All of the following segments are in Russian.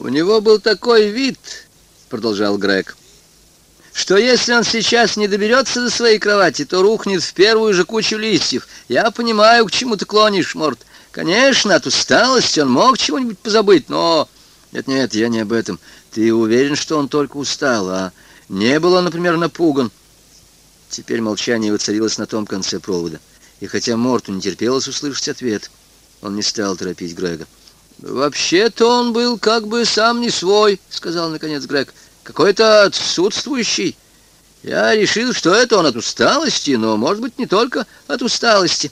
«У него был такой вид», — продолжал Грег, «что если он сейчас не доберется до своей кровати, то рухнет в первую же кучу листьев. Я понимаю, к чему ты клонишь, Морд. Конечно, от усталости он мог чего-нибудь позабыть, но...» «Нет-нет, я не об этом. Ты уверен, что он только устал, а не был он, например, напуган?» Теперь молчание воцарилось на том конце провода. И хотя Морту не терпелось услышать ответ, он не стал торопить Грега. «Вообще-то он был как бы сам не свой», — сказал наконец Грег. «Какой-то отсутствующий. Я решил, что это он от усталости, но, может быть, не только от усталости.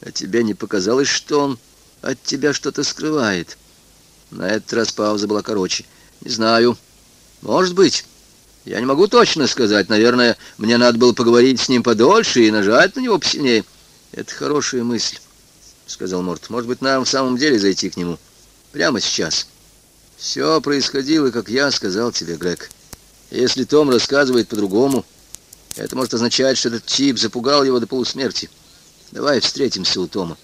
А тебе не показалось, что он от тебя что-то скрывает?» На этот раз пауза была короче. «Не знаю. Может быть. Я не могу точно сказать. Наверное, мне надо было поговорить с ним подольше и нажать на него посильнее». «Это хорошая мысль», — сказал Морт. «Может быть, нам в самом деле зайти к нему?» Прямо сейчас. Все происходило, как я сказал тебе, Грег. Если Том рассказывает по-другому, это может означать, что этот тип запугал его до полусмерти. Давай встретимся у Тома.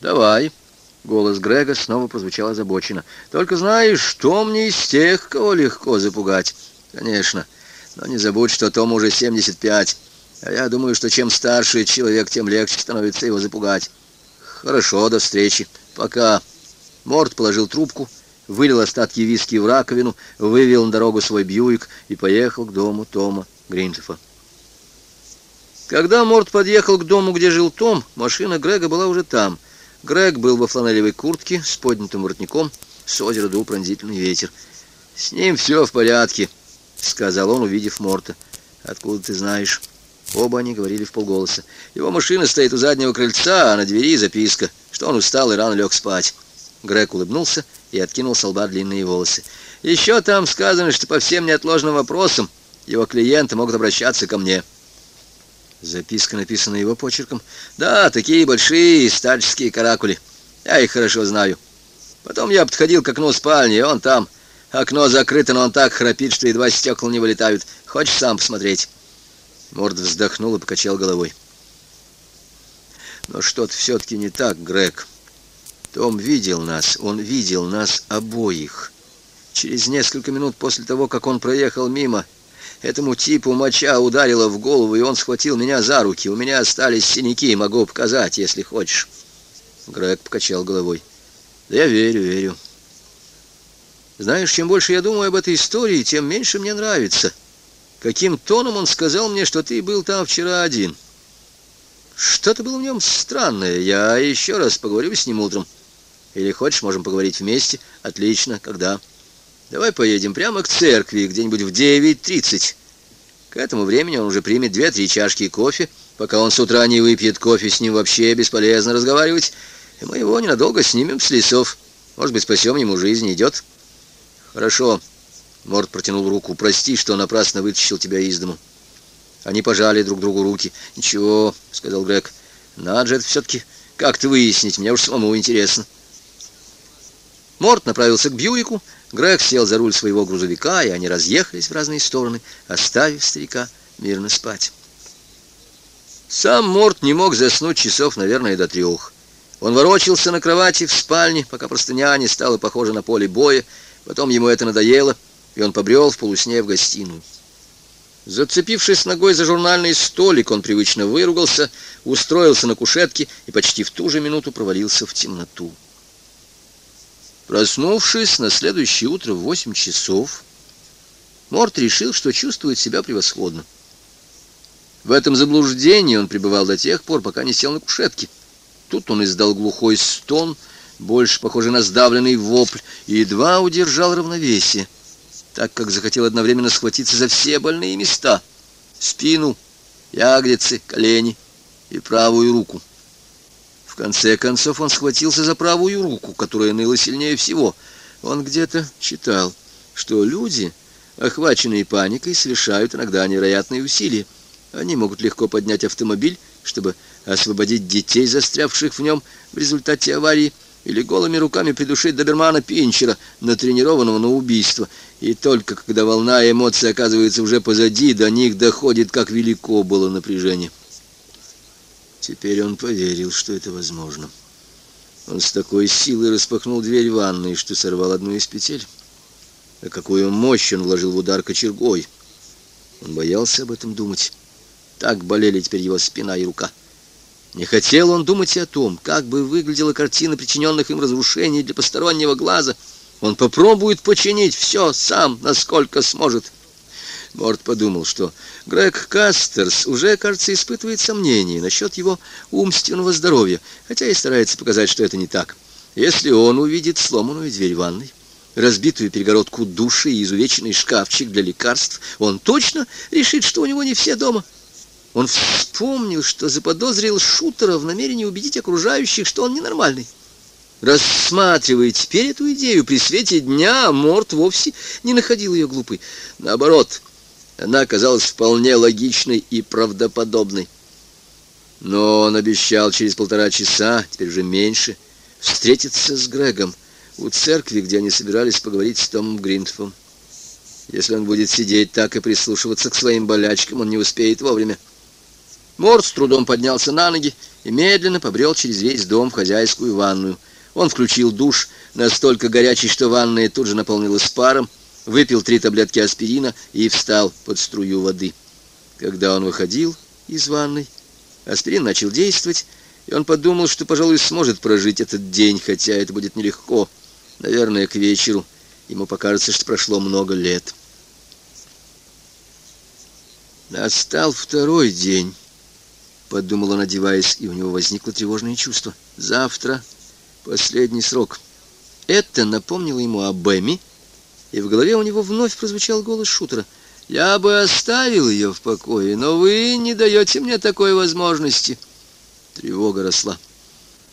Давай. Голос Грега снова прозвучал озабоченно. Только знаешь, Том не из тех, кого легко запугать. Конечно. Но не забудь, что Том уже 75. А я думаю, что чем старше человек, тем легче становится его запугать. Хорошо, до встречи. Пока. Морд положил трубку, вылил остатки виски в раковину, вывел на дорогу свой Бьюик и поехал к дому Тома Гринтефа. Когда Морд подъехал к дому, где жил Том, машина Грега была уже там. Грег был во фланелевой куртке с поднятым воротником, с озера дул пронзительный ветер. «С ним все в порядке», — сказал он, увидев Морта. «Откуда ты знаешь?» Оба они говорили в полголоса. «Его машина стоит у заднего крыльца, а на двери записка, что он устал и рано лег спать». Грег улыбнулся и откинул с лба длинные волосы. «Еще там сказано, что по всем неотложным вопросам его клиенты могут обращаться ко мне». Записка написана его почерком. «Да, такие большие старческие каракули. Я их хорошо знаю. Потом я подходил к окну спальни, и он там. Окно закрыто, но он так храпит, что едва стекла не вылетают. Хочешь сам посмотреть?» Морд вздохнул и покачал головой. «Но что-то все-таки не так, Грег». Том видел нас, он видел нас обоих. Через несколько минут после того, как он проехал мимо, этому типу моча ударила в голову, и он схватил меня за руки. У меня остались синяки, могу показать, если хочешь. Грег покачал головой. Да я верю, верю. Знаешь, чем больше я думаю об этой истории, тем меньше мне нравится. Каким тоном он сказал мне, что ты был там вчера один. Что-то было в нем странное. Я еще раз поговорю с ним утром. Или хочешь, можем поговорить вместе? Отлично. Когда? Давай поедем прямо к церкви, где-нибудь в 9.30. К этому времени он уже примет две-три чашки кофе. Пока он с утра не выпьет кофе, с ним вообще бесполезно разговаривать. И мы его ненадолго снимем с лесов. Может быть, спасем ему жизнь. Идет? Хорошо. Морд протянул руку. Прости, что напрасно вытащил тебя из дому. Они пожали друг другу руки. «Ничего», — сказал Грег. «Надо же это все-таки как-то выяснить. Мне уж самому интересно». Морт направился к Бьюику, Грег сел за руль своего грузовика, и они разъехались в разные стороны, оставив старика мирно спать. Сам Морт не мог заснуть часов, наверное, до трех. Он ворочался на кровати в спальне, пока простыня не стала похожа на поле боя. Потом ему это надоело, и он побрел в полусне в гостиную. Зацепившись ногой за журнальный столик, он привычно выругался, устроился на кушетке и почти в ту же минуту провалился в темноту. Проснувшись на следующее утро в восемь часов, Морт решил, что чувствует себя превосходно. В этом заблуждении он пребывал до тех пор, пока не сел на кушетке. Тут он издал глухой стон, больше похожий на сдавленный вопль, и едва удержал равновесие, так как захотел одновременно схватиться за все больные места — спину, ягодицы, колени и правую руку. В конце концов он схватился за правую руку, которая ныла сильнее всего. Он где-то читал, что люди, охваченные паникой, совершают иногда невероятные усилия. Они могут легко поднять автомобиль, чтобы освободить детей, застрявших в нем в результате аварии, или голыми руками придушить добермана Пинчера, натренированного на убийство. И только когда волна эмоций оказывается уже позади, до них доходит, как велико было напряжение. Теперь он поверил, что это возможно. Он с такой силой распахнул дверь ванной, что сорвал одну из петель. а какую мощь он вложил в удар кочергой. Он боялся об этом думать. Так болели теперь его спина и рука. Не хотел он думать и о том, как бы выглядела картина причиненных им разрушений для постороннего глаза. Он попробует починить все сам, насколько сможет. Морд подумал, что Грег Кастерс уже, кажется, испытывает сомнения насчет его умственного здоровья, хотя и старается показать, что это не так. Если он увидит сломанную дверь ванной, разбитую перегородку души и изувеченный шкафчик для лекарств, он точно решит, что у него не все дома. Он вспомнил, что заподозрил шутера в намерении убедить окружающих, что он ненормальный. Рассматривая теперь эту идею при свете дня, Морт вовсе не находил ее глупой. Наоборот, она оказалась вполне логичной и правдоподобной. Но он обещал через полтора часа, теперь уже меньше, встретиться с Грегом у церкви, где они собирались поговорить с Томом Гринтфом. Если он будет сидеть так и прислушиваться к своим болячкам, он не успеет вовремя. Морд с трудом поднялся на ноги и медленно побрел через весь дом в хозяйскую ванную. Он включил душ, настолько горячий, что ванная тут же наполнилась паром, выпил три таблетки аспирина и встал под струю воды. Когда он выходил из ванной, аспирин начал действовать, и он подумал, что, пожалуй, сможет прожить этот день, хотя это будет нелегко. Наверное, к вечеру ему покажется, что прошло много лет. Настал второй день, подумал он, одеваясь, и у него возникло тревожное чувство. Завтра последний срок. Это напомнило ему об Эми, и в голове у него вновь прозвучал голос шутера. «Я бы оставил ее в покое, но вы не даете мне такой возможности». Тревога росла.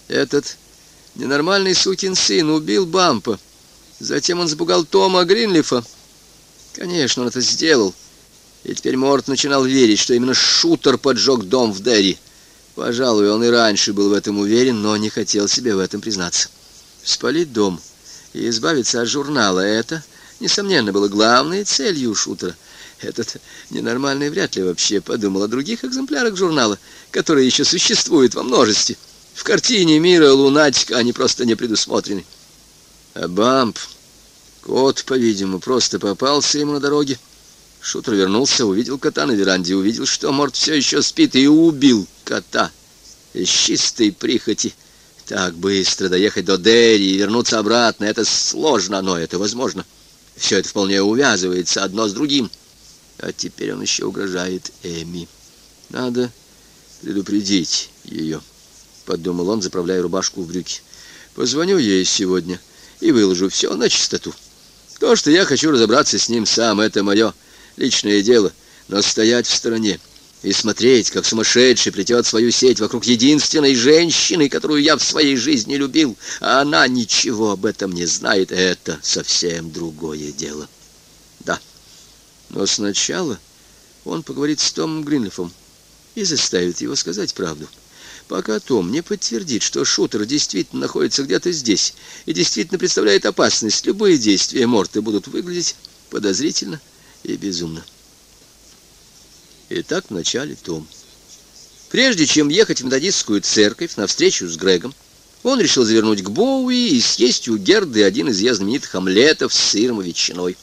Этот ненормальный сукин сын убил Бампа. Затем он сбугал Тома Гринлифа. Конечно, он это сделал. И теперь Морт начинал верить, что именно шутер поджег дом в Дерри. Пожалуй, он и раньше был в этом уверен, но не хотел себе в этом признаться. Спалить дом и избавиться от журнала — это несомненно, было главной целью шутера. Этот ненормальный вряд ли вообще подумал о других экземплярах журнала, которые еще существуют во множестве. В картине мира лунатика они просто не предусмотрены. А Бамп, кот, по-видимому, просто попался ему на дороге. Шутер вернулся, увидел кота на веранде, увидел, что Морт все еще спит, и убил кота из чистой прихоти. Так быстро доехать до Дерри и вернуться обратно — это сложно, но это возможно. — все это вполне увязывается одно с другим. А теперь он еще угрожает Эми. Надо предупредить ее, подумал он, заправляя рубашку в брюки. Позвоню ей сегодня и выложу все на чистоту. То, что я хочу разобраться с ним сам, это мое личное дело, но стоять в стороне и смотреть, как сумасшедший плетет свою сеть вокруг единственной женщины, которую я в своей жизни любил, а она ничего об этом не знает, это совсем другое дело. Да, но сначала он поговорит с Томом Гринлифом и заставит его сказать правду. Пока Том не подтвердит, что шутер действительно находится где-то здесь и действительно представляет опасность, любые действия Морты будут выглядеть подозрительно и безумно. И так в начале том. Прежде чем ехать в методистскую церковь на встречу с Грегом, он решил завернуть к Боуи и съесть у Герды один из ее знаменитых омлетов с сыром и ветчиной.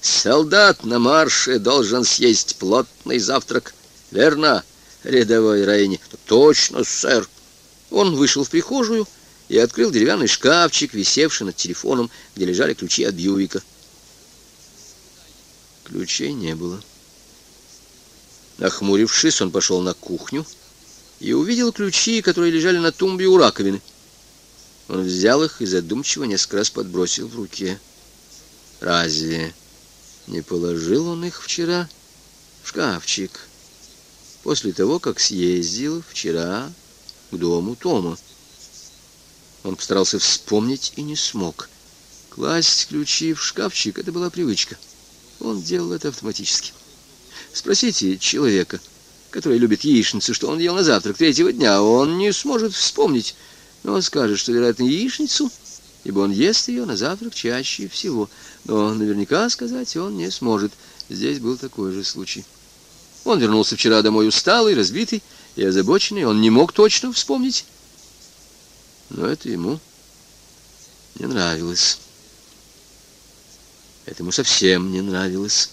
Солдат на марше должен съесть плотный завтрак. Верно, рядовой Рейни? Точно, сэр. Он вышел в прихожую и открыл деревянный шкафчик, висевший над телефоном, где лежали ключи от Бьюика. Ключей не было. Нахмурившись, он пошел на кухню и увидел ключи, которые лежали на тумбе у раковины. Он взял их и задумчиво несколько раз подбросил в руке. Разве не положил он их вчера в шкафчик, после того, как съездил вчера к дому Тома? Он постарался вспомнить и не смог. Класть ключи в шкафчик — это была привычка. Он делал это автоматически. Спросите человека, который любит яичницу, что он ел на завтрак третьего дня, он не сможет вспомнить, но он скажет, что, вероятно, яичницу, ибо он ест ее на завтрак чаще всего, но наверняка сказать он не сможет. Здесь был такой же случай. Он вернулся вчера домой усталый, разбитый и озабоченный, он не мог точно вспомнить, но это ему не нравилось. Это ему совсем не нравилось.